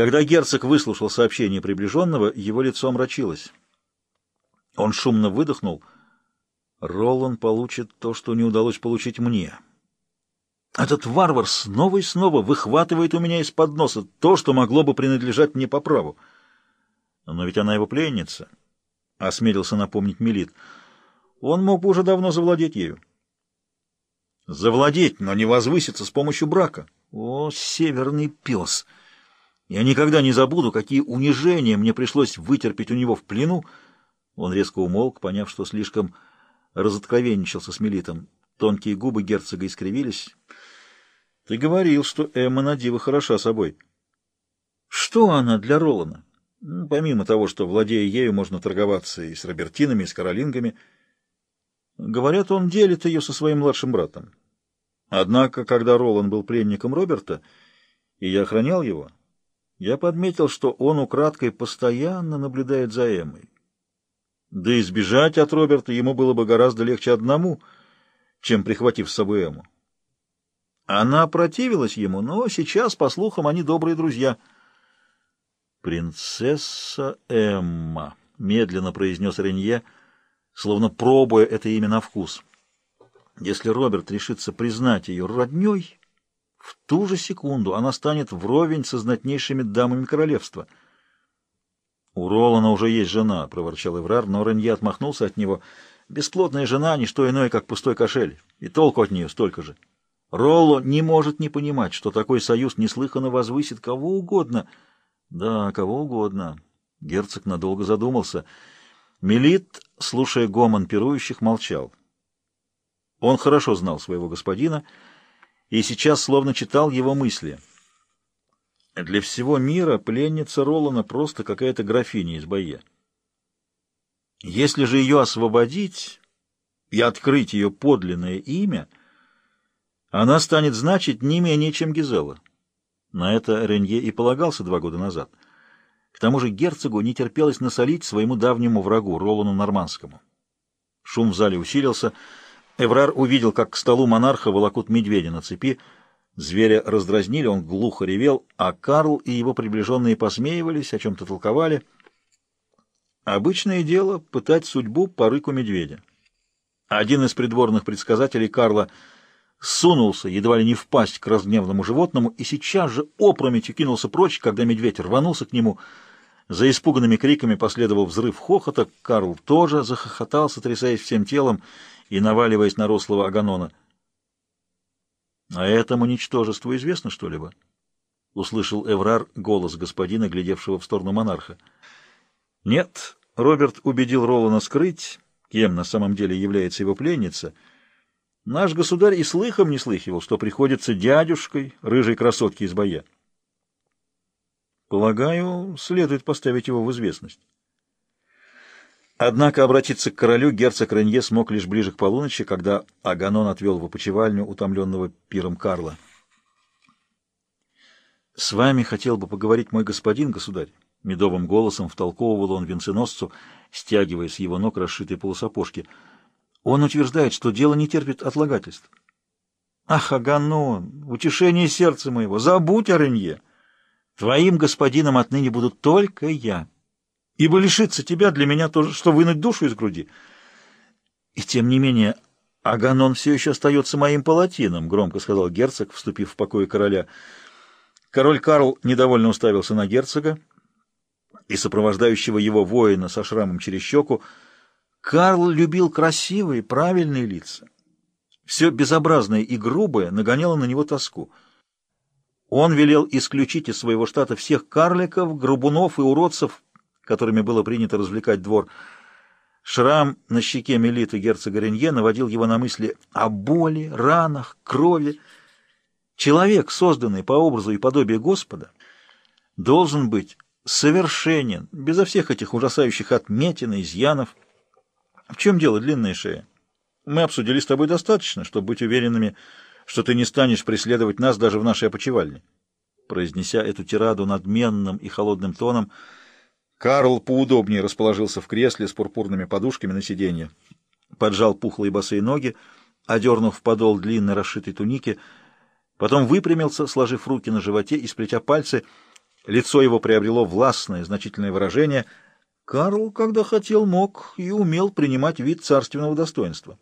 Когда герцог выслушал сообщение приближенного, его лицо омрачилось. Он шумно выдохнул. Ролан получит то, что не удалось получить мне. Этот варвар снова и снова выхватывает у меня из-под носа то, что могло бы принадлежать мне по праву. Но ведь она его пленница, — осмелился напомнить Мелит. Он мог бы уже давно завладеть ею. Завладеть, но не возвыситься с помощью брака. О, северный пес! Я никогда не забуду, какие унижения мне пришлось вытерпеть у него в плену. Он резко умолк, поняв, что слишком разоткровенничался с Мелитом. Тонкие губы герцога искривились. — Ты говорил, что Эмма Надива хороша собой. — Что она для Ролана? Ну, помимо того, что, владея ею, можно торговаться и с Робертинами, и с Каролингами. Говорят, он делит ее со своим младшим братом. Однако, когда Ролан был пленником Роберта, и я охранял его, я подметил, что он украдкой постоянно наблюдает за Эммой. Да и сбежать от Роберта ему было бы гораздо легче одному, чем прихватив с собой Эмму. Она противилась ему, но сейчас, по слухам, они добрые друзья. «Принцесса Эмма», — медленно произнес Ренье, словно пробуя это имя на вкус. «Если Роберт решится признать ее родней...» В ту же секунду она станет вровень со знатнейшими дамами королевства. «У Ролана уже есть жена», — проворчал Эврар, но Ренье отмахнулся от него. «Бесплотная жена — не что иное, как пустой кошель, и толку от нее столько же. Ролло не может не понимать, что такой союз неслыханно возвысит кого угодно. Да, кого угодно». Герцог надолго задумался. Мелит, слушая гомон пирующих, молчал. Он хорошо знал своего господина — и сейчас словно читал его мысли. Для всего мира пленница Ролана просто какая-то графиня из Бае. Если же ее освободить и открыть ее подлинное имя, она станет значить не менее, чем Гизела. На это Ренье и полагался два года назад. К тому же герцогу не терпелось насолить своему давнему врагу, Ролану Нормандскому. Шум в зале усилился — Эврар увидел, как к столу монарха волокут медведя на цепи. Зверя раздразнили, он глухо ревел, а Карл и его приближенные посмеивались, о чем-то толковали. Обычное дело — пытать судьбу по рыку медведя. Один из придворных предсказателей Карла сунулся, едва ли не впасть к разгневанному животному, и сейчас же опрометью кинулся прочь, когда медведь рванулся к нему. За испуганными криками последовал взрыв хохота, Карл тоже захохотал, сотрясаясь всем телом, и наваливаясь на рослого Аганона. — А этому ничтожеству известно что-либо? — услышал Эврар голос господина, глядевшего в сторону монарха. — Нет, Роберт убедил Ролана скрыть, кем на самом деле является его пленница. Наш государь и слыхом не слыхивал, что приходится дядюшкой рыжей красотки из боя. Полагаю, следует поставить его в известность. Однако обратиться к королю герцог Ренье смог лишь ближе к полуночи, когда Аганон отвел в опочивальню утомленного пиром Карла. «С вами хотел бы поговорить мой господин, государь», — медовым голосом втолковывал он венценосцу, стягивая с его ног расшитые полусапожки. «Он утверждает, что дело не терпит отлагательств». «Ах, Аганон, утешение сердца моего, забудь о Ренье! Твоим господином отныне буду только я» ибо лишиться тебя для меня тоже, что вынуть душу из груди. И тем не менее, Аганон все еще остается моим палатином, — громко сказал герцог, вступив в покой короля. Король Карл недовольно уставился на герцога и сопровождающего его воина со шрамом через щеку. Карл любил красивые, правильные лица. Все безобразное и грубое нагоняло на него тоску. Он велел исключить из своего штата всех карликов, грубунов и уродцев, которыми было принято развлекать двор. Шрам на щеке Мелиты герцога Ренье наводил его на мысли о боли, ранах, крови. Человек, созданный по образу и подобию Господа, должен быть совершенен, безо всех этих ужасающих отметин и изъянов. В чем дело, длинная шея? Мы обсудили с тобой достаточно, чтобы быть уверенными, что ты не станешь преследовать нас даже в нашей опочивальне. Произнеся эту тираду надменным и холодным тоном, Карл поудобнее расположился в кресле с пурпурными подушками на сиденье, поджал пухлые босые ноги, одернув подол длинной расшитой туники, потом выпрямился, сложив руки на животе и сплетя пальцы, Лицо его приобрело властное, значительное выражение. Карл, когда хотел, мог и умел принимать вид царственного достоинства.